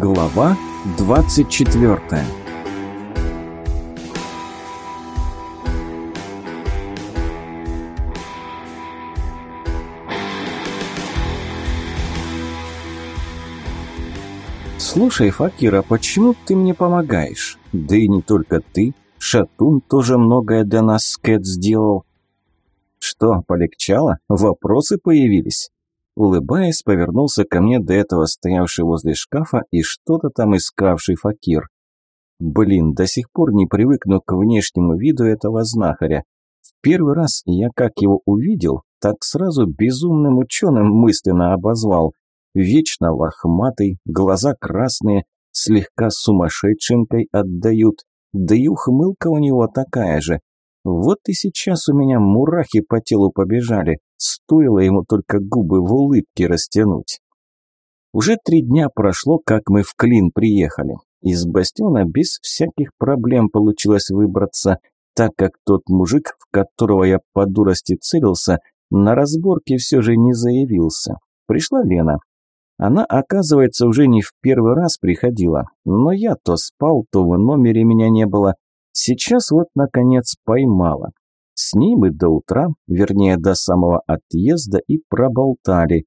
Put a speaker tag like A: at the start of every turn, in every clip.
A: Глава 24 «Слушай, Факира, почему ты мне помогаешь? Да и не только ты. Шатун тоже многое для нас с Кэт сделал». «Что, полегчало? Вопросы появились?» Улыбаясь, повернулся ко мне до этого стоявший возле шкафа и что-то там искавший факир. Блин, до сих пор не привыкну к внешнему виду этого знахаря. В первый раз я как его увидел, так сразу безумным ученым мысленно обозвал. Вечно лохматый, глаза красные, слегка сумасшедшенкой отдают, да и ухмылка у него такая же. Вот и сейчас у меня мурахи по телу побежали, стоило ему только губы в улыбке растянуть. Уже три дня прошло, как мы в Клин приехали. Из бастиона без всяких проблем получилось выбраться, так как тот мужик, в которого я по дурости целился, на разборке все же не заявился. Пришла Лена. Она, оказывается, уже не в первый раз приходила, но я то спал, то в номере меня не было, Сейчас вот, наконец, поймала. С ней мы до утра, вернее, до самого отъезда и проболтали.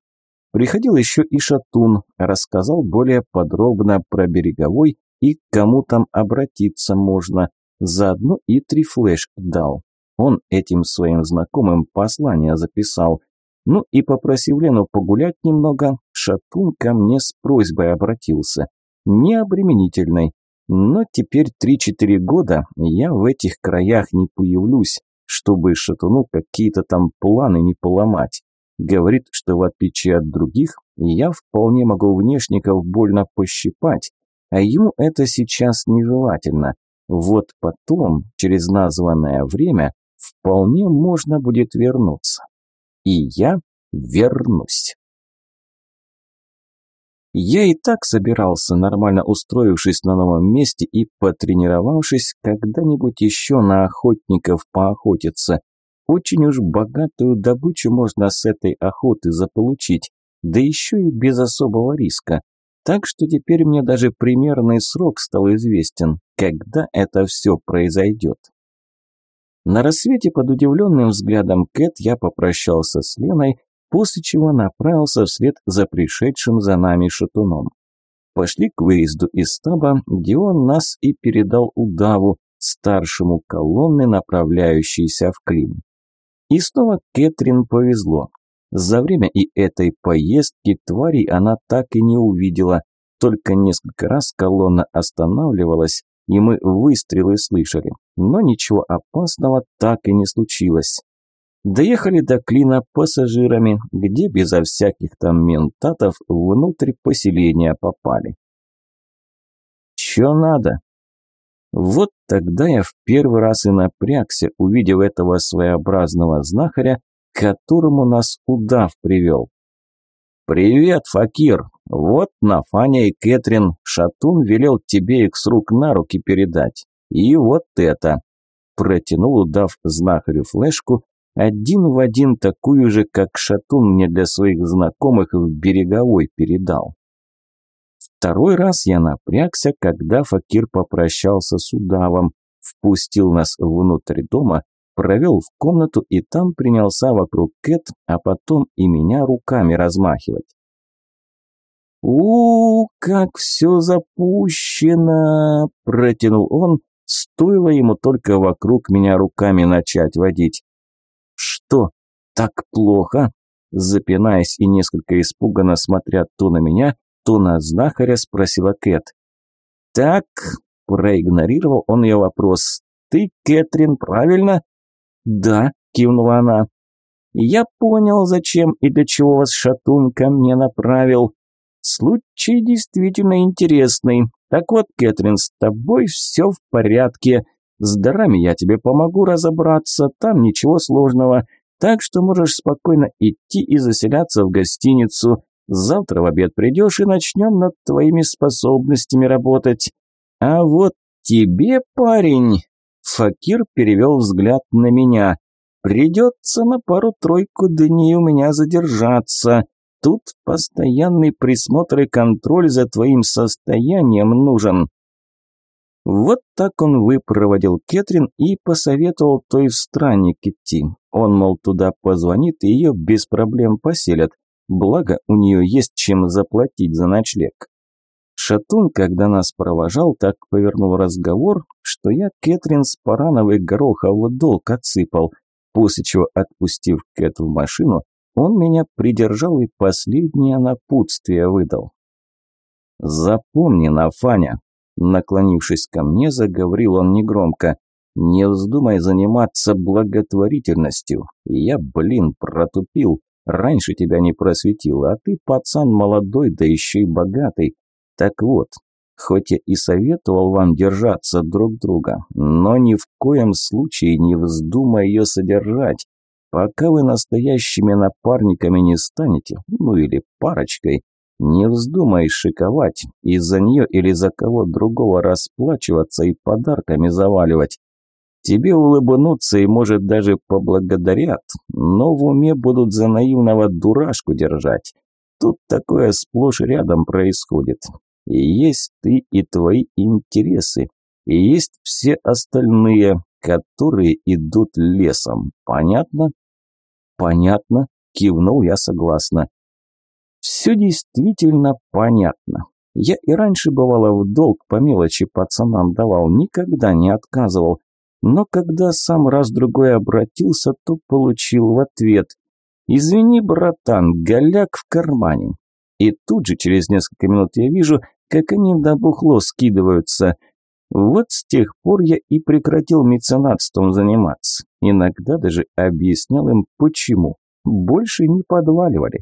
A: Приходил еще и Шатун, рассказал более подробно про береговой и к кому там обратиться можно. Заодно и три флешки дал. Он этим своим знакомым послание записал. Ну и попросив Лену погулять немного, Шатун ко мне с просьбой обратился. Необременительной. Но теперь 3-4 года я в этих краях не появлюсь, чтобы шатуну какие-то там планы не поломать. Говорит, что в отличие от других, я вполне могу внешников больно пощипать, а ему это сейчас нежелательно. Вот потом, через названное время, вполне можно будет вернуться. И я вернусь. Я и так собирался, нормально устроившись на новом месте и потренировавшись, когда-нибудь еще на охотников поохотиться. Очень уж богатую добычу можно с этой охоты заполучить, да еще и без особого риска. Так что теперь мне даже примерный срок стал известен, когда это все произойдет. На рассвете под удивленным взглядом Кэт я попрощался с Леной после чего направился вслед за пришедшим за нами шатуном. Пошли к выезду из стаба, где он нас и передал удаву, старшему колонны, направляющейся в Клин. И снова Кэтрин повезло. За время и этой поездки тварей она так и не увидела, только несколько раз колонна останавливалась, и мы выстрелы слышали, но ничего опасного так и не случилось. Доехали до Клина пассажирами, где безо всяких там ментатов внутрь поселения попали. Чё надо? Вот тогда я в первый раз и напрягся, увидев этого своеобразного знахаря, которому нас удав привел. «Привет, Факир! Вот Нафаня и Кэтрин Шатун велел тебе их с рук на руки передать. И вот это!» Протянул удав знахарю флешку, один в один такую же, как Шатун мне для своих знакомых в береговой передал. Второй раз я напрягся, когда Факир попрощался с удавом, впустил нас внутрь дома, провел в комнату и там принялся вокруг Кэт, а потом и меня руками размахивать. у, -у как все запущено!» – протянул он, стоило ему только вокруг меня руками начать водить. «Что, так плохо?» Запинаясь и несколько испуганно смотря то на меня, то на знахаря, спросила Кэт. «Так», – проигнорировал он ее вопрос, – «ты, Кэтрин, правильно?» «Да», – кивнула она. «Я понял, зачем и для чего вас Шатун ко мне направил. Случай действительно интересный. Так вот, Кэтрин, с тобой все в порядке. С дарами я тебе помогу разобраться, там ничего сложного. Так что можешь спокойно идти и заселяться в гостиницу. Завтра в обед придешь и начнем над твоими способностями работать. А вот тебе, парень...» Факир перевел взгляд на меня. «Придется на пару-тройку дней у меня задержаться. Тут постоянный присмотр и контроль за твоим состоянием нужен. Вот так он выпроводил Кэтрин и посоветовал той в странник идти. Он, мол, туда позвонит и ее без проблем поселят. Благо, у нее есть чем заплатить за ночлег. Шатун, когда нас провожал, так повернул разговор, что я Кэтрин с Парановой Горохову долг отсыпал, после чего, отпустив Кэт в машину, он меня придержал и последнее напутствие выдал. «Запомни, Нафаня, Наклонившись ко мне, заговорил он негромко. «Не вздумай заниматься благотворительностью. Я, блин, протупил. Раньше тебя не просветил, а ты пацан молодой, да еще и богатый. Так вот, хоть я и советовал вам держаться друг друга, но ни в коем случае не вздумай ее содержать. Пока вы настоящими напарниками не станете, ну или парочкой, не вздумай шиковать, из-за нее или за кого другого расплачиваться и подарками заваливать. Тебе улыбнутся и, может, даже поблагодарят, но в уме будут за наивного дурашку держать. Тут такое сплошь рядом происходит. И есть ты и твои интересы, и есть все остальные, которые идут лесом. Понятно? Понятно, кивнул я согласно. Все действительно понятно. Я и раньше бывало в долг по мелочи пацанам давал, никогда не отказывал. Но когда сам раз-другой обратился, то получил в ответ «Извини, братан, голяк в кармане». И тут же через несколько минут я вижу, как они на бухло скидываются. Вот с тех пор я и прекратил меценатством заниматься. Иногда даже объяснял им, почему. Больше не подваливали.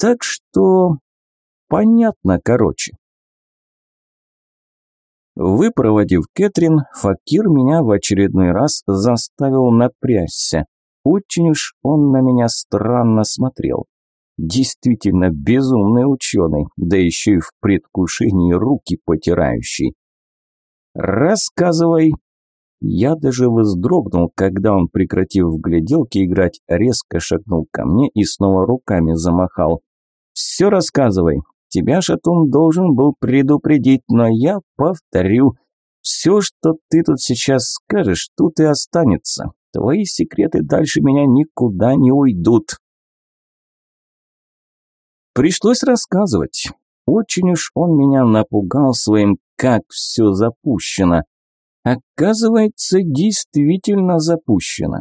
A: Так что понятно, короче. Выпроводив Кэтрин, Факир меня в очередной раз заставил напрячься. Очень уж он на меня странно смотрел. Действительно безумный ученый, да еще и в предвкушении руки потирающий. «Рассказывай!» Я даже вздрогнул, когда он, прекратив в гляделки играть, резко шагнул ко мне и снова руками замахал. Все рассказывай. Тебя Шатун должен был предупредить, но я повторю. Все, что ты тут сейчас скажешь, тут и останется. Твои секреты дальше меня никуда не уйдут. Пришлось рассказывать. Очень уж он меня напугал своим «как все запущено». Оказывается, действительно запущено.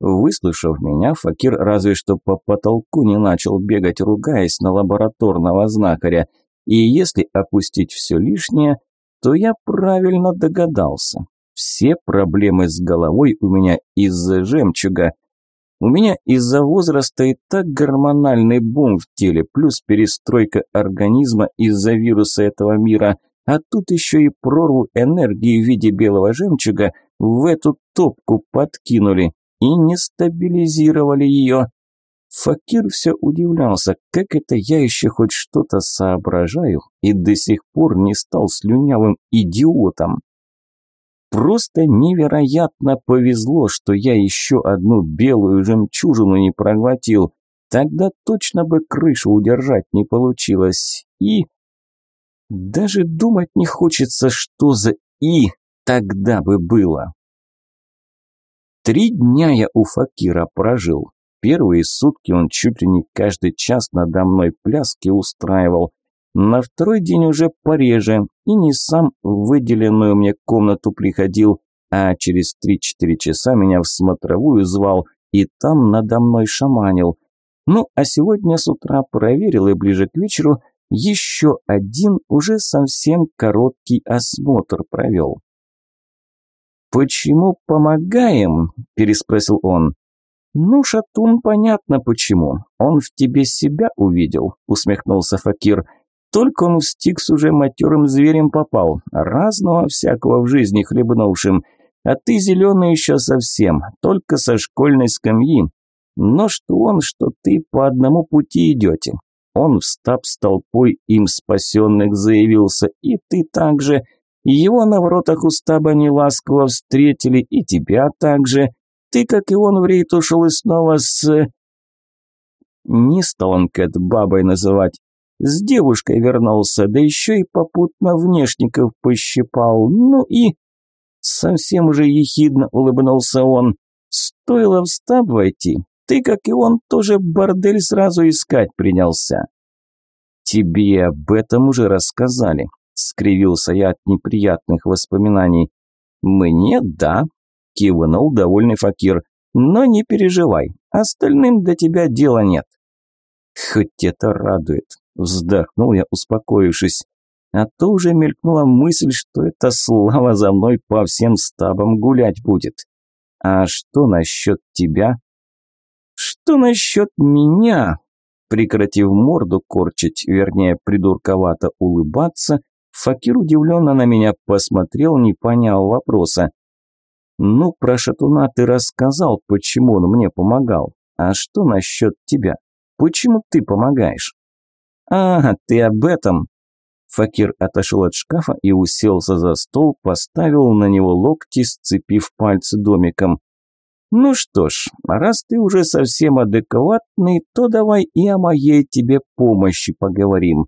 A: Выслушав меня, Факир разве что по потолку не начал бегать, ругаясь на лабораторного знахаря. И если опустить все лишнее, то я правильно догадался. Все проблемы с головой у меня из-за жемчуга. У меня из-за возраста и так гормональный бум в теле, плюс перестройка организма из-за вируса этого мира, а тут еще и прорву энергии в виде белого жемчуга в эту топку подкинули и не стабилизировали ее. Факир все удивлялся, как это я еще хоть что-то соображаю и до сих пор не стал слюнявым идиотом. Просто невероятно повезло, что я еще одну белую жемчужину не проглотил. Тогда точно бы крышу удержать не получилось. И... Даже думать не хочется, что за «и» тогда бы было. Три дня я у Факира прожил. Первые сутки он чуть ли не каждый час надо мной пляски устраивал. На второй день уже пореже, и не сам в выделенную мне комнату приходил, а через три-четыре часа меня в смотровую звал, и там надо мной шаманил. Ну, а сегодня с утра проверил и ближе к вечеру еще один уже совсем короткий осмотр провел. «Почему помогаем?» – переспросил он. «Ну, Шатун, понятно почему. Он в тебе себя увидел», – усмехнулся Факир. «Только он в Стикс уже матерым зверем попал, разного всякого в жизни хлебнувшим. А ты зеленый еще совсем, только со школьной скамьи. Но что он, что ты по одному пути идете. Он в стаб с толпой им спасенных заявился, и ты также...» Его на воротах устаба неласково встретили, и тебя также. Ты, как и он, в рейд ушел и снова с... Не стал он Кэт бабой называть. С девушкой вернулся, да еще и попутно внешников пощипал. Ну и... Совсем уже ехидно улыбнулся он. Стоило в стаб войти, ты, как и он, тоже бордель сразу искать принялся. Тебе об этом уже рассказали, скривился я от неприятных воспоминаний. Мне да, кивнул довольный факир. Но не переживай, остальным до тебя дела нет. Хоть это радует, вздохнул я, успокоившись. А то уже мелькнула мысль, что эта слава за мной по всем стабам гулять будет. А что насчет тебя? Что насчет меня? Прекратив морду корчить, вернее, придурковато улыбаться, Факир удивленно на меня посмотрел, не поняв вопроса. «Ну, про шатуна ты рассказал, почему он мне помогал. А что насчет тебя? Почему ты помогаешь?» «А, ты об этом!» Факир отошел от шкафа и уселся за стол, поставил на него локти, сцепив пальцы домиком. «Ну что ж, раз ты уже совсем адекватный, то давай и о моей тебе помощи поговорим.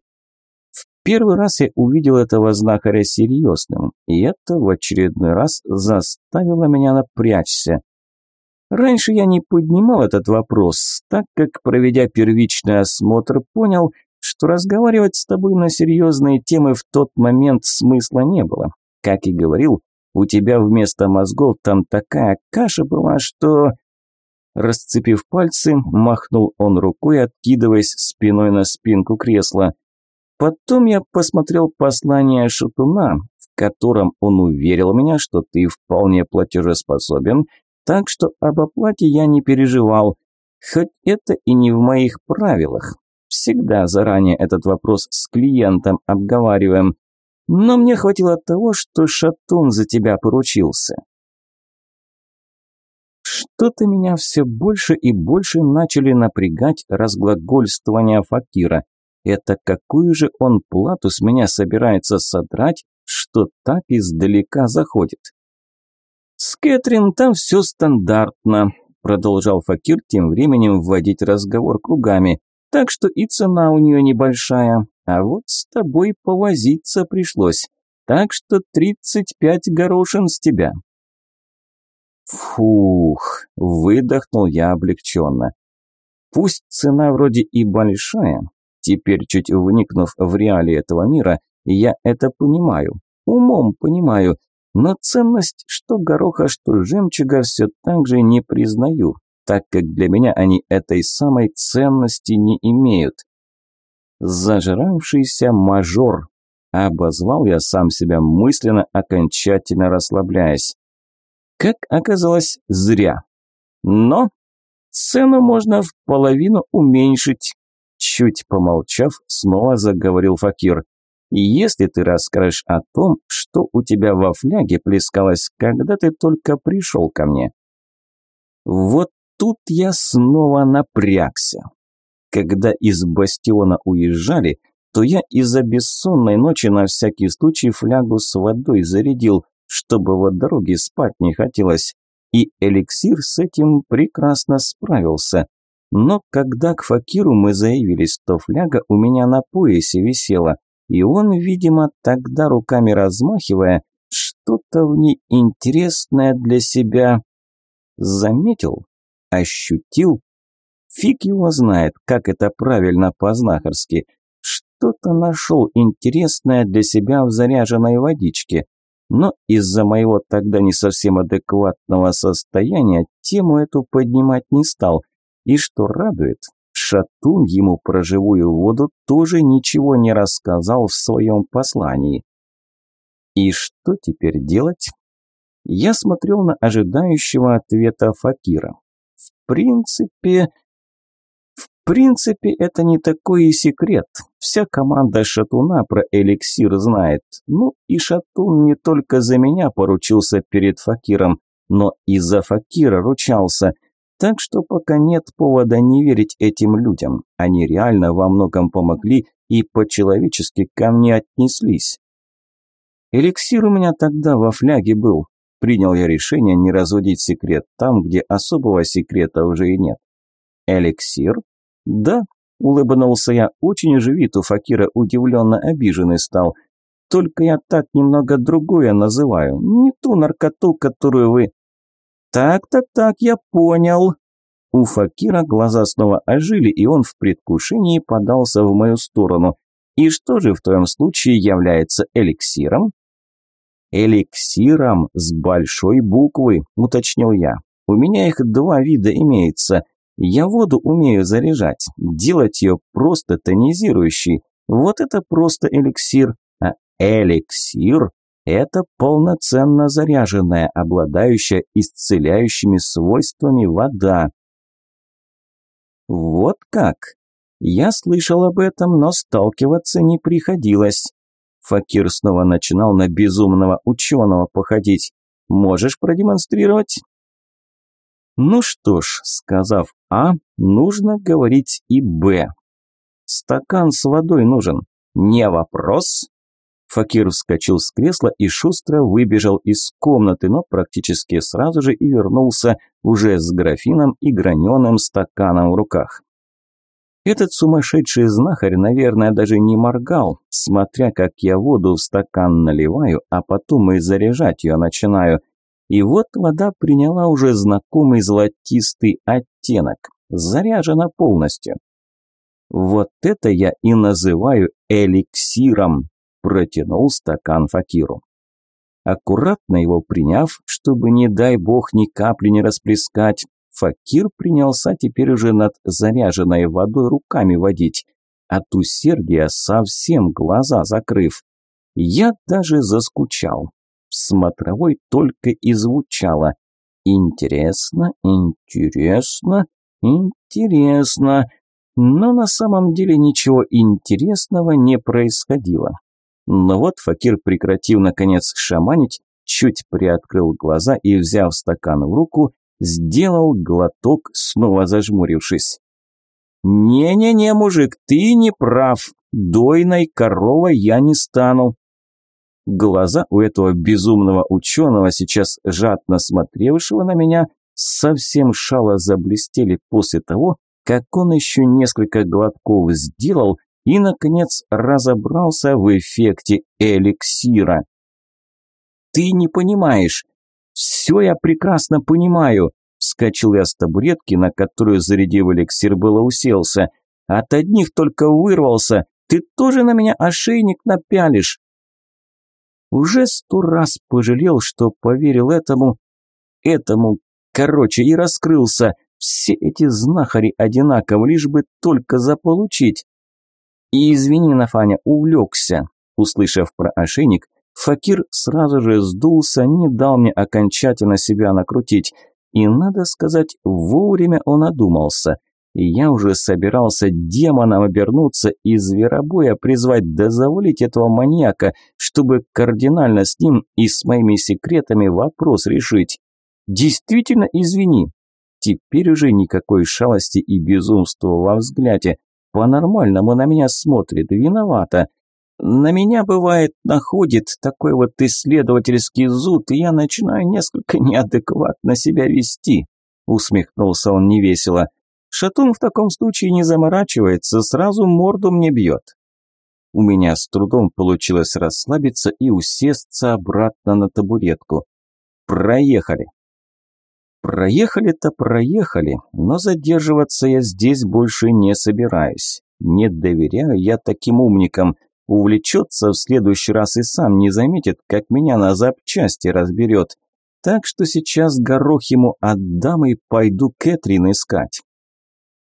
A: Первый раз я увидел этого знахаря серьезным, и это в очередной раз заставило меня напрячься. Раньше я не поднимал этот вопрос, так как, проведя первичный осмотр, понял, что разговаривать с тобой на серьезные темы в тот момент смысла не было. Как и говорил, у тебя вместо мозгов там такая каша была, что...» Расцепив пальцы, махнул он рукой, откидываясь спиной на спинку кресла. Потом я посмотрел послание Шатуна, в котором он уверил меня, что ты вполне платежеспособен, так что об оплате я не переживал, хоть это и не в моих правилах. Всегда заранее этот вопрос с клиентом обговариваем. Но мне хватило того, что Шатун за тебя поручился. Что-то меня все больше и больше начали напрягать разглагольствования Факира. Это какую же он плату с меня собирается содрать, что так издалека заходит? С Кэтрин там все стандартно, продолжал Факир тем временем вводить разговор кругами, так что и цена у нее небольшая, а вот с тобой повозиться пришлось, так что тридцать пять горошин с тебя. Фух, выдохнул я облегченно. Пусть цена вроде и большая, Теперь, чуть вникнув в реалии этого мира, я это понимаю, умом понимаю, но ценность что гороха, что жемчуга все так же не признаю, так как для меня они этой самой ценности не имеют. Зажравшийся мажор. Обозвал я сам себя мысленно, окончательно расслабляясь. Как оказалось, зря. Но цену можно в половину уменьшить. Чуть помолчав, снова заговорил Факир. «Если ты расскажешь о том, что у тебя во фляге плескалось, когда ты только пришел ко мне». Вот тут я снова напрягся. Когда из бастиона уезжали, то я из-за бессонной ночи на всякий случай флягу с водой зарядил, чтобы в дороге спать не хотелось. И эликсир с этим прекрасно справился. Но когда к факиру мы заявились, то фляга у меня на поясе висела, и он, видимо, тогда руками размахивая, что-то в ней интересное для себя заметил, ощутил. Фиг его знает, как это правильно по-знахарски. Что-то нашел интересное для себя в заряженной водичке. Но из-за моего тогда не совсем адекватного состояния тему эту поднимать не стал – и что радует, Шатун ему про живую воду тоже ничего не рассказал в своем послании. И что теперь делать? Я смотрел на ожидающего ответа Факира. В принципе... В принципе, это не такой и секрет. Вся команда Шатуна про эликсир знает. Ну и Шатун не только за меня поручился перед Факиром, но и за Факира ручался – так что пока нет повода не верить этим людям. Они реально во многом помогли и по-человечески ко мне отнеслись. Эликсир у меня тогда во фляге был. Принял я решение не разводить секрет там, где особого секрета уже и нет. Эликсир? Да, улыбнулся я, очень же вид у Факира удивленно обиженный стал. Только я так немного другое называю, не ту наркоту, которую вы... Так-то так, я понял. У Факира глаза снова ожили, и он в предвкушении подался в мою сторону. И что же в твоем случае является эликсиром? Эликсиром с большой буквы, уточнил я. У меня их два вида имеется. Я воду умею заряжать, делать ее просто тонизирующей. Вот это просто эликсир. А эликсир – это полноценно заряженная, обладающая исцеляющими свойствами вода. Вот как? Я слышал об этом, но сталкиваться не приходилось. Факир снова начинал на безумного ученого походить. Можешь продемонстрировать? Ну что ж, сказав А, нужно говорить и Б. Стакан с водой нужен. Не вопрос. Факир вскочил с кресла и шустро выбежал из комнаты, но практически сразу же и вернулся уже с графином и граненым стаканом в руках. Этот сумасшедший знахарь, наверное, даже не моргал, смотря как я воду в стакан наливаю, а потом и заряжать ее начинаю – и вот вода приняла уже знакомый золотистый оттенок, заряжена полностью. Вот это я и называю эликсиром, протянул стакан факиру. Аккуратно его приняв, чтобы, не дай бог, ни капли не расплескать, факир принялся теперь уже над заряженной водой руками водить, от усердия совсем глаза закрыв. Я даже заскучал смотровой только и звучало «Интересно, интересно, интересно», но на самом деле ничего интересного не происходило. Но вот Факир, прекратив наконец шаманить, чуть приоткрыл глаза и, взяв стакан в руку, сделал глоток, снова зажмурившись. «Не-не-не, мужик, ты не прав. Дойной коровой я не стану. Глаза у этого безумного ученого, сейчас жадно смотревшего на меня, совсем шало заблестели после того, как он еще несколько глотков сделал и, наконец, разобрался в эффекте эликсира. «Ты не понимаешь. Все я прекрасно понимаю», – вскочил я с табуретки, на которую, зарядив эликсир, было уселся. «От одних только вырвался. Ты тоже на меня ошейник напялишь?» Уже сто раз пожалел, что поверил этому, этому, короче, и раскрылся. Все эти знахари одинаково, лишь бы только заполучить. И извини, Нафаня, увлекся. Услышав про ошейник, Факир сразу же сдулся, не дал мне окончательно себя накрутить. И, надо сказать, вовремя он одумался – я уже собирался демоном обернуться и зверобоя призвать да завалить этого маньяка, чтобы кардинально с ним и с моими секретами вопрос решить. Действительно, извини. Теперь уже никакой шалости и безумства во взгляде. По-нормальному на меня смотрит, виновата. На меня, бывает, находит такой вот исследовательский зуд, и я начинаю несколько неадекватно себя вести. Усмехнулся он невесело. Шатун в таком случае не заморачивается, сразу морду мне бьет. У меня с трудом получилось расслабиться и усесться обратно на табуретку. Проехали. Проехали-то проехали, но задерживаться я здесь больше не собираюсь. Не доверяю я таким умникам. Увлечется в следующий раз и сам не заметит, как меня на запчасти разберет. Так что сейчас горох ему отдам и пойду Кэтрин искать.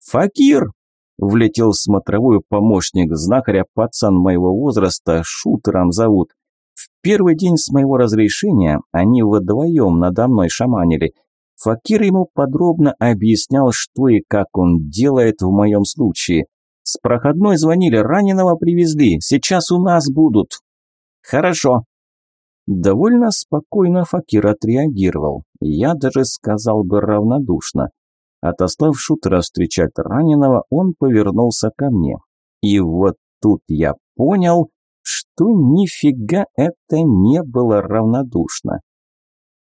A: «Факир!» – влетел в смотровую помощник знахаря, пацан моего возраста, шутером зовут. В первый день с моего разрешения они вдвоем надо мной шаманили. Факир ему подробно объяснял, что и как он делает в моем случае. С проходной звонили, раненого привезли, сейчас у нас будут. Хорошо. Довольно спокойно Факир отреагировал. Я даже сказал бы равнодушно. Отослав шутера встречать раненого, он повернулся ко мне. И вот тут я понял, что нифига это не было равнодушно.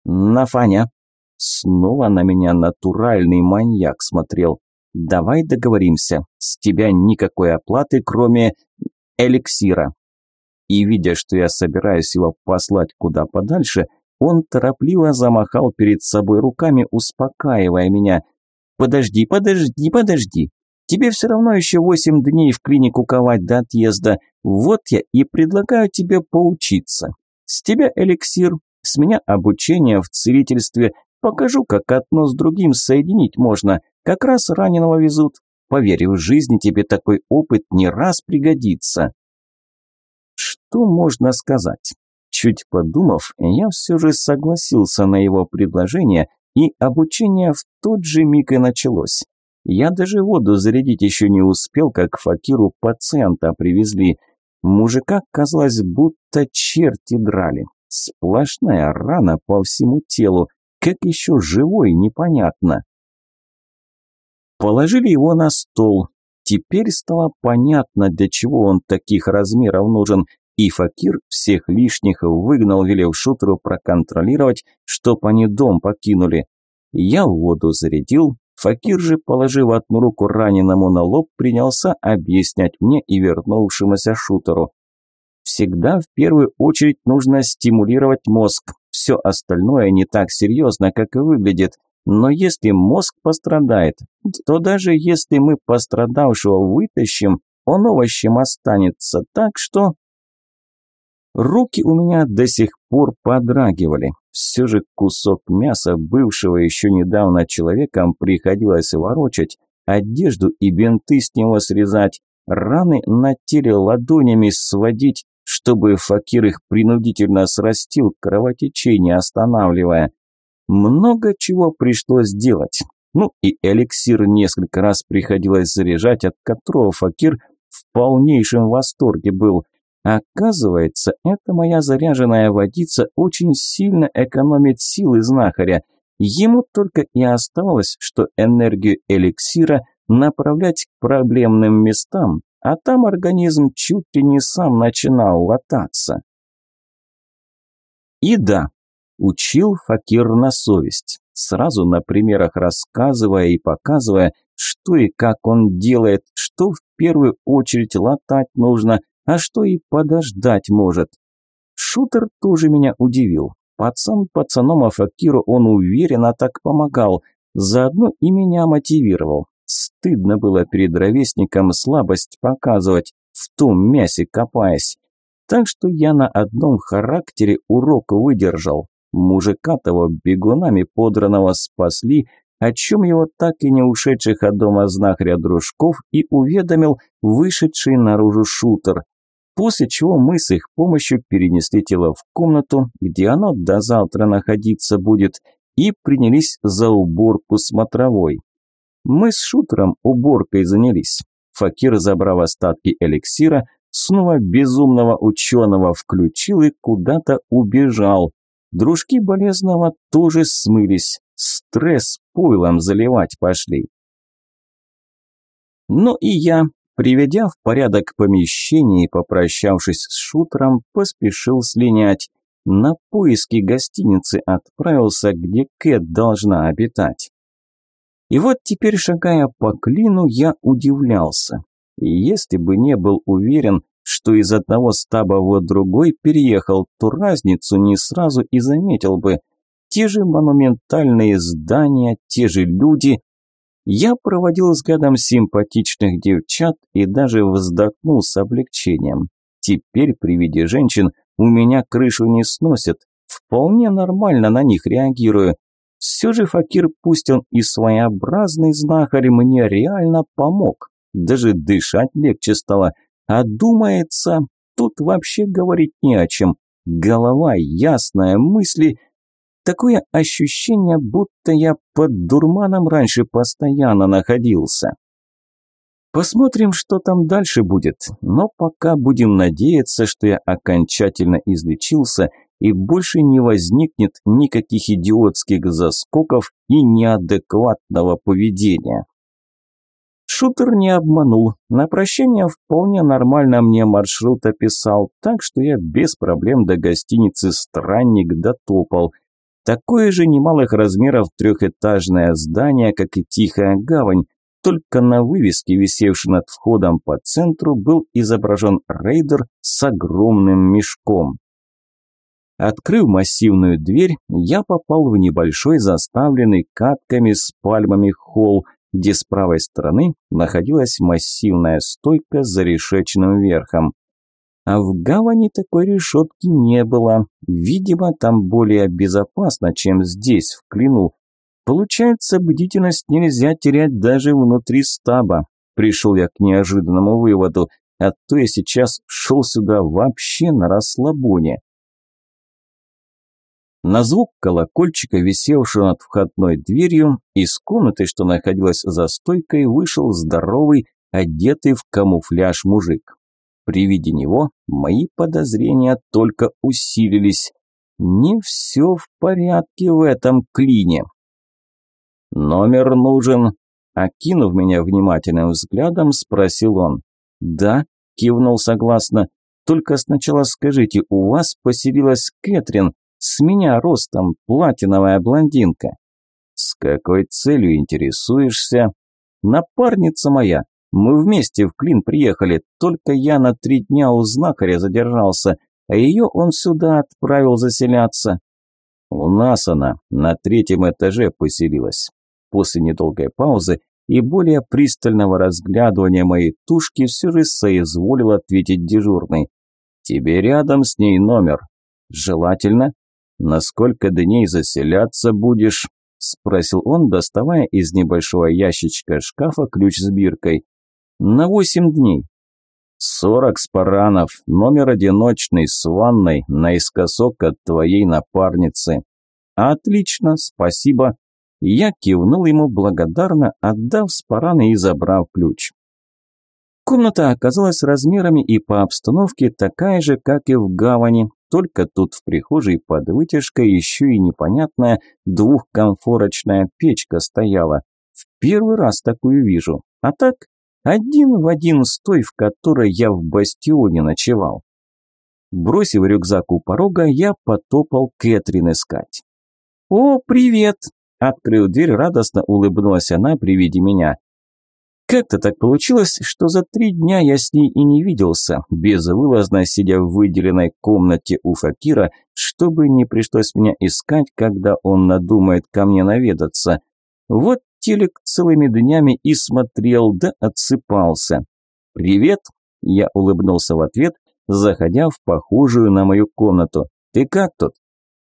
A: «Нафаня!» Снова на меня натуральный маньяк смотрел. Давай договоримся. С тебя никакой оплаты, кроме эликсира. И видя, что я собираюсь его послать куда подальше, он торопливо замахал перед собой руками, успокаивая меня. «Подожди, подожди, подожди. Тебе все равно еще восемь дней в клинику ковать до отъезда. Вот я и предлагаю тебе поучиться. С тебя эликсир, с меня обучение в целительстве. Покажу, как одно с другим соединить можно. Как раз раненого везут. Поверь, в жизни тебе такой опыт не раз пригодится. Что можно сказать? Чуть подумав, я все же согласился на его предложение, и обучение в тот же миг и началось. Я даже воду зарядить еще не успел, как факиру пациента привезли. Мужика, казалось, будто черти драли. Сплошная рана по всему телу, как еще живой, непонятно. Положили его на стол. Теперь стало понятно, для чего он таких размеров нужен, и Факир всех лишних выгнал, велев шутеру проконтролировать, чтоб они дом покинули. Я в воду зарядил, Факир же, положив одну руку раненому на лоб, принялся объяснять мне и вернувшемуся шутеру. Всегда в первую очередь нужно стимулировать мозг. Все остальное не так серьезно, как и выглядит. Но если мозг пострадает, то даже если мы пострадавшего вытащим, он овощем останется. Так что Руки у меня до сих пор подрагивали. Все же кусок мяса бывшего еще недавно человеком приходилось ворочать, одежду и бинты с него срезать, раны на теле ладонями сводить, чтобы факир их принудительно срастил, кровотечение останавливая. Много чего пришлось делать. Ну и эликсир несколько раз приходилось заряжать, от которого факир в полнейшем восторге был – Оказывается, эта моя заряженная водица очень сильно экономит силы знахаря. Ему только и оставалось, что энергию эликсира направлять к проблемным местам, а там организм чуть ли не сам начинал лататься. И да, учил факир на совесть, сразу на примерах рассказывая и показывая, что и как он делает, что в первую очередь латать нужно, а что и подождать может. Шутер тоже меня удивил. Пацан пацаном, а Факиру он уверенно так помогал, заодно и меня мотивировал. Стыдно было перед ровесником слабость показывать, в том мясе копаясь. Так что я на одном характере урок выдержал. Мужика того бегунами подранного спасли, о чем его так и не ушедших от дома знахаря дружков и уведомил вышедший наружу шутер после чего мы с их помощью перенесли тело в комнату, где оно до завтра находиться будет, и принялись за уборку смотровой. Мы с шутером уборкой занялись. Факир, забрав остатки эликсира, снова безумного ученого включил и куда-то убежал. Дружки болезного тоже смылись, стресс пойлом заливать пошли. Но и я, Приведя в порядок помещение и попрощавшись с шутером, поспешил слинять. На поиски гостиницы отправился, где Кэт должна обитать. И вот теперь, шагая по клину, я удивлялся. Если бы не был уверен, что из одного стаба в другой переехал, то разницу не сразу и заметил бы. Те же монументальные здания, те же люди, я проводил взглядом симпатичных девчат и даже вздохнул с облегчением. Теперь при виде женщин у меня крышу не сносит. Вполне нормально на них реагирую. Все же Факир, пусть он и своеобразный знахарь, мне реально помог. Даже дышать легче стало. А думается, тут вообще говорить не о чем. Голова ясная, мысли Такое ощущение, будто я под дурманом раньше постоянно находился. Посмотрим, что там дальше будет, но пока будем надеяться, что я окончательно излечился и больше не возникнет никаких идиотских заскоков и неадекватного поведения. Шутер не обманул. На прощание вполне нормально мне маршрут описал, так что я без проблем до гостиницы «Странник» дотопал – Такое же немалых размеров трехэтажное здание, как и Тихая гавань, только на вывеске, висевшей над входом по центру, был изображен рейдер с огромным мешком. Открыв массивную дверь, я попал в небольшой заставленный катками с пальмами холл, где с правой стороны находилась массивная стойка с зарешеченным верхом. А в гавани такой решетки не было. Видимо, там более безопасно, чем здесь, в Клину. Получается, бдительность нельзя терять даже внутри стаба. Пришел я к неожиданному выводу, а то я сейчас шел сюда вообще на расслабоне. На звук колокольчика, висевшего над входной дверью, из комнаты, что находилась за стойкой, вышел здоровый, одетый в камуфляж мужик. При виде него мои подозрения только усилились. Не все в порядке в этом клине. «Номер нужен», – окинув меня внимательным взглядом, спросил он. «Да», – кивнул согласно, – «только сначала скажите, у вас поселилась Кэтрин, с меня ростом, платиновая блондинка». «С какой целью интересуешься?» «Напарница моя. Мы вместе в Клин приехали, только я на три дня у знахаря задержался, а ее он сюда отправил заселяться». «У нас она на третьем этаже поселилась». После недолгой паузы и более пристального разглядывания моей тушки все же соизволил ответить дежурный. «Тебе рядом с ней номер. Желательно. Насколько дней заселяться будешь?» – спросил он, доставая из небольшого ящичка шкафа ключ с биркой. «На восемь дней». «Сорок спаранов, номер одиночный, с ванной, наискосок от твоей напарницы». «Отлично, спасибо», я кивнул ему благодарно, отдав спараны и забрав ключ. Комната оказалась размерами и по обстановке такая же, как и в гавани, только тут в прихожей под вытяжкой еще и непонятная двухкомфорочная печка стояла. В первый раз такую вижу. А так, один в один с той, в которой я в бастионе ночевал. Бросив рюкзак у порога, я потопал Кэтрин искать. «О, привет!» Открыл дверь, радостно улыбнулась она при виде меня. Как-то так получилось, что за три дня я с ней и не виделся, безвылазно сидя в выделенной комнате у Факира, чтобы не пришлось меня искать, когда он надумает ко мне наведаться. Вот телек целыми днями и смотрел, да отсыпался. «Привет!» – я улыбнулся в ответ, заходя в похожую на мою комнату. «Ты как тут?»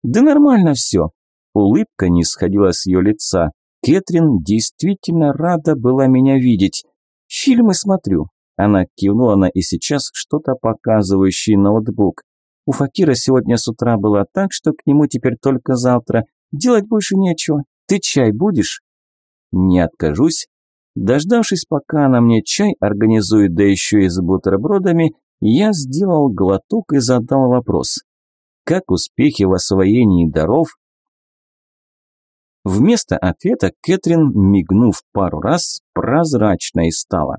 A: «Да нормально все», Улыбка не сходила с ее лица. Кэтрин действительно рада была меня видеть. Фильмы смотрю. Она кивнула на и сейчас что-то показывающий ноутбук. У Факира сегодня с утра было так, что к нему теперь только завтра. Делать больше нечего. Ты чай будешь? Не откажусь. Дождавшись, пока она мне чай организует, да еще и с бутербродами, я сделал глоток и задал вопрос. Как успехи в освоении даров Вместо ответа Кэтрин, мигнув пару раз, прозрачной стала.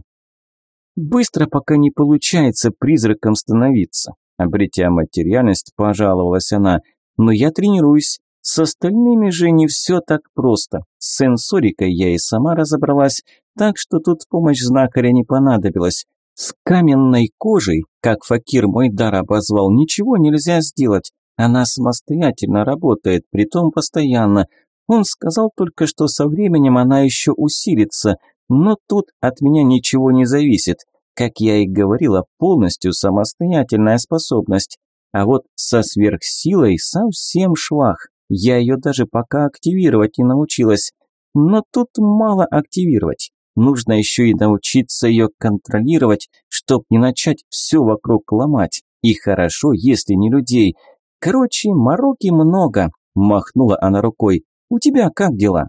A: «Быстро пока не получается призраком становиться», обретя материальность, пожаловалась она. «Но я тренируюсь. С остальными же не все так просто. С сенсорикой я и сама разобралась, так что тут помощь знахаря не понадобилась. С каменной кожей, как Факир мой дар обозвал, ничего нельзя сделать. Она самостоятельно работает, притом постоянно. Он сказал только, что со временем она еще усилится, но тут от меня ничего не зависит. Как я и говорила, полностью самостоятельная способность. А вот со сверхсилой совсем швах. Я ее даже пока активировать не научилась. Но тут мало активировать. Нужно еще и научиться ее контролировать, чтоб не начать все вокруг ломать. И хорошо, если не людей. Короче, мороки много, махнула она рукой. У тебя как дела?»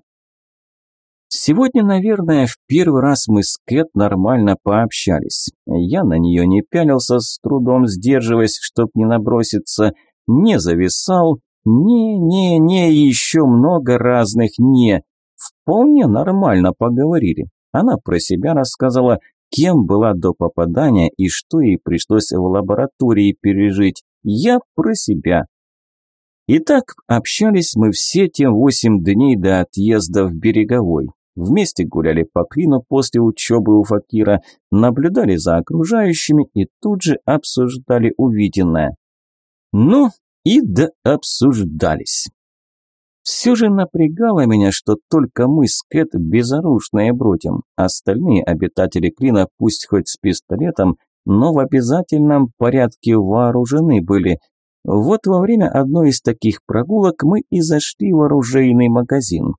A: Сегодня, наверное, в первый раз мы с Кэт нормально пообщались. Я на нее не пялился, с трудом сдерживаясь, чтоб не наброситься, не зависал, не-не-не еще много разных «не». Вполне нормально поговорили. Она про себя рассказала, кем была до попадания и что ей пришлось в лаборатории пережить. Я про себя. Итак, общались мы все те восемь дней до отъезда в Береговой. Вместе гуляли по клину после учебы у Факира, наблюдали за окружающими и тут же обсуждали увиденное. Ну, и да обсуждались. Все же напрягало меня, что только мы с Кэт безоружные бродим. Остальные обитатели клина, пусть хоть с пистолетом, но в обязательном порядке вооружены были. Вот во время одной из таких прогулок мы и зашли в оружейный магазин.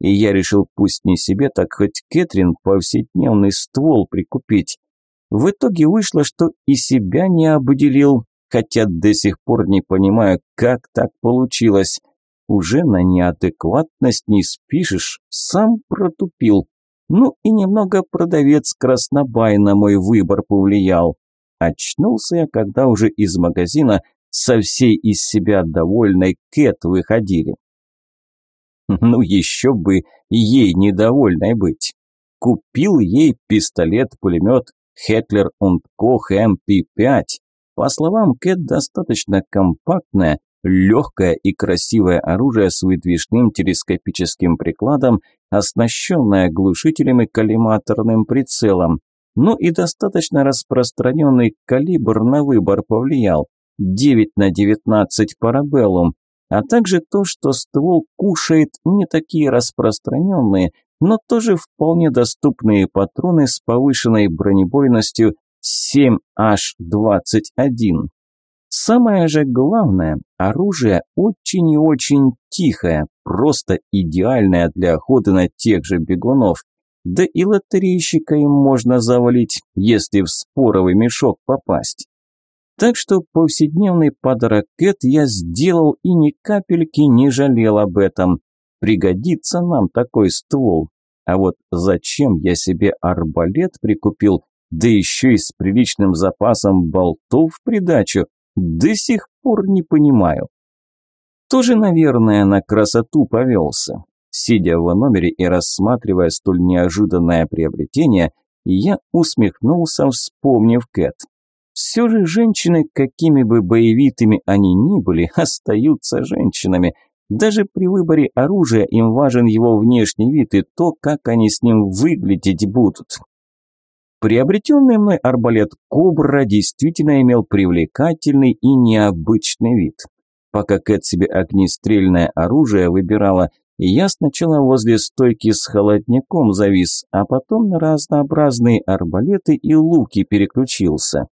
A: И я решил пусть не себе, так хоть Кэтрин повседневный ствол прикупить. В итоге вышло, что и себя не обделил, хотя до сих пор не понимаю, как так получилось. Уже на неадекватность не спишешь, сам протупил. Ну и немного продавец Краснобай на мой выбор повлиял. Очнулся я, когда уже из магазина со всей из себя довольной Кэт выходили. Ну еще бы ей недовольной быть. Купил ей пистолет-пулемет Хетлер und Koch MP5. По словам Кэт, достаточно компактное, легкое и красивое оружие с выдвижным телескопическим прикладом, оснащенное глушителем и коллиматорным прицелом. Ну и достаточно распространенный калибр на выбор повлиял. 9 на 19 парабеллум, а также то, что ствол кушает не такие распространенные, но тоже вполне доступные патроны с повышенной бронебойностью 7H21. Самое же главное, оружие очень и очень тихое, просто идеальное для охоты на тех же бегунов. Да и лотерейщика им можно завалить, если в споровый мешок попасть. Так что повседневный подарок Кэт я сделал и ни капельки не жалел об этом. Пригодится нам такой ствол. А вот зачем я себе арбалет прикупил, да еще и с приличным запасом болтов в придачу, до сих пор не понимаю. Тоже, наверное, на красоту повелся. Сидя в номере и рассматривая столь неожиданное приобретение, я усмехнулся, вспомнив Кэт. Все же женщины, какими бы боевитыми они ни были, остаются женщинами. Даже при выборе оружия им важен его внешний вид и то, как они с ним выглядеть будут. Приобретенный мной арбалет «Кобра» действительно имел привлекательный и необычный вид. Пока Кэт себе огнестрельное оружие выбирала, я сначала возле стойки с холодняком завис, а потом на разнообразные арбалеты и луки переключился.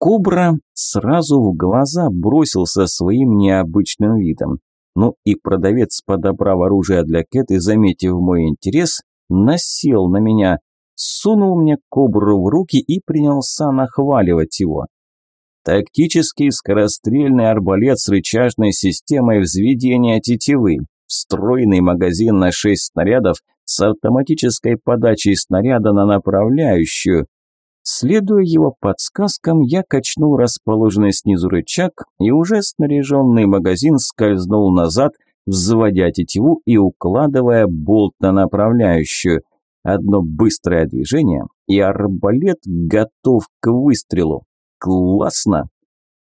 A: Кобра сразу в глаза бросился своим необычным видом. Ну и продавец, подобрав оружие для Кэт заметив мой интерес, насел на меня сунул мне кобру в руки и принялся нахваливать его. Тактический скорострельный арбалет с рычажной системой взведения тетивы, встроенный магазин на 6 снарядов с автоматической подачей снаряда на направляющую. Следуя его подсказкам, я качнул расположенный снизу рычаг, и уже снаряженный магазин скользнул назад, взводя тетиву и укладывая болт на направляющую. Одно быстрое движение, и арбалет готов к выстрелу. Классно!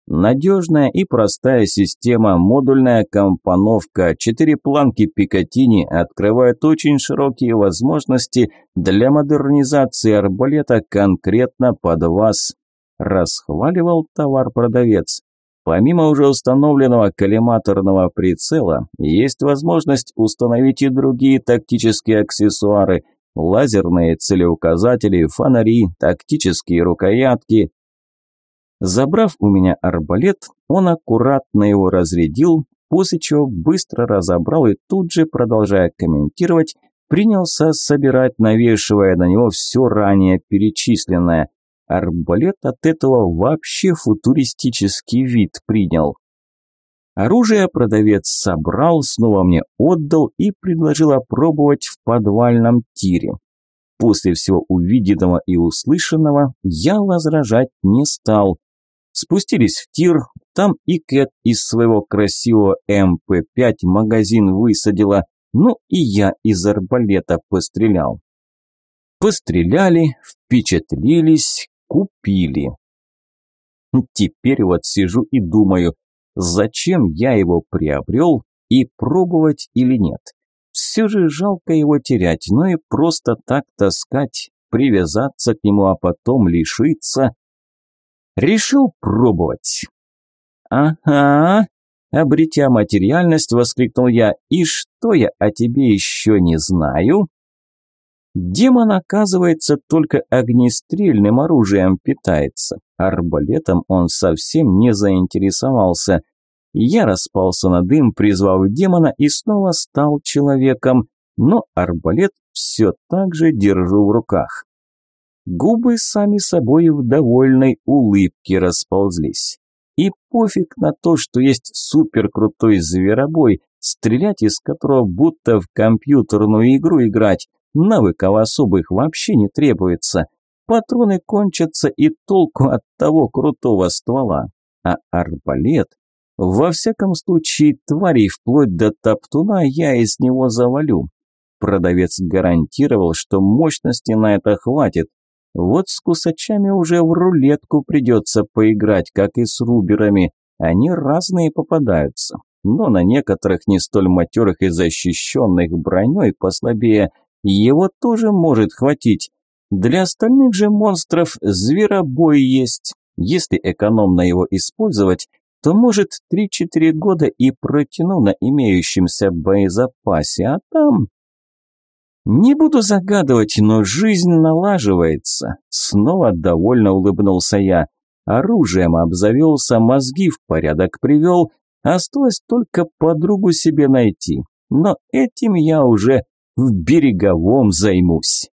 A: Надежная и простая система, модульная компоновка, четыре планки Пикатини открывают очень широкие возможности для модернизации арбалета конкретно под вас. Расхваливал товар-продавец. Помимо уже установленного коллиматорного прицела, есть возможность установить и другие тактические аксессуары – лазерные целеуказатели, фонари, тактические рукоятки. Забрав у меня арбалет, он аккуратно его разрядил, после чего быстро разобрал и тут же, продолжая комментировать, принялся собирать, навешивая на него все ранее перечисленное. Арбалет от этого вообще футуристический вид принял. Оружие продавец собрал, снова мне отдал и предложил опробовать в подвальном тире. После всего увиденного и услышанного я возражать не стал. Спустились в тир, там и Кэт из своего красивого МП-5 магазин высадила, ну и я из арбалета пострелял. Постреляли, впечатлились, купили. Теперь вот сижу и думаю, зачем я его приобрел и пробовать или нет. Все же жалко его терять, но и просто так таскать, привязаться к нему, а потом лишиться. Решил пробовать. «Ага», – обретя материальность, воскликнул я, «и что я о тебе еще не знаю?» Демон, оказывается, только огнестрельным оружием питается. Арбалетом он совсем не заинтересовался. Я распался на дым, призвав демона и снова стал человеком, но арбалет все так же держу в руках. Губы сами собой в довольной улыбке расползлись. И пофиг на то, что есть суперкрутой зверобой, стрелять из которого будто в компьютерную игру играть, навыков особых вообще не требуется. Патроны кончатся и толку от того крутого ствола. А арбалет во всяком случае, тварей вплоть до топтуна я из него завалю. Продавец гарантировал, что мощности на это хватит. Вот с кусачами уже в рулетку придется поиграть, как и с руберами. Они разные попадаются, но на некоторых не столь матерых и защищенных броней послабее его тоже может хватить. Для остальных же монстров зверобой есть. Если экономно его использовать, то, может, 3-4 года и протяну на имеющемся боезапасе, а там... Не буду загадывать, но жизнь налаживается. Снова довольно улыбнулся я. Оружием обзавелся, мозги в порядок привел, осталось только подругу себе найти. Но этим я уже в береговом займусь.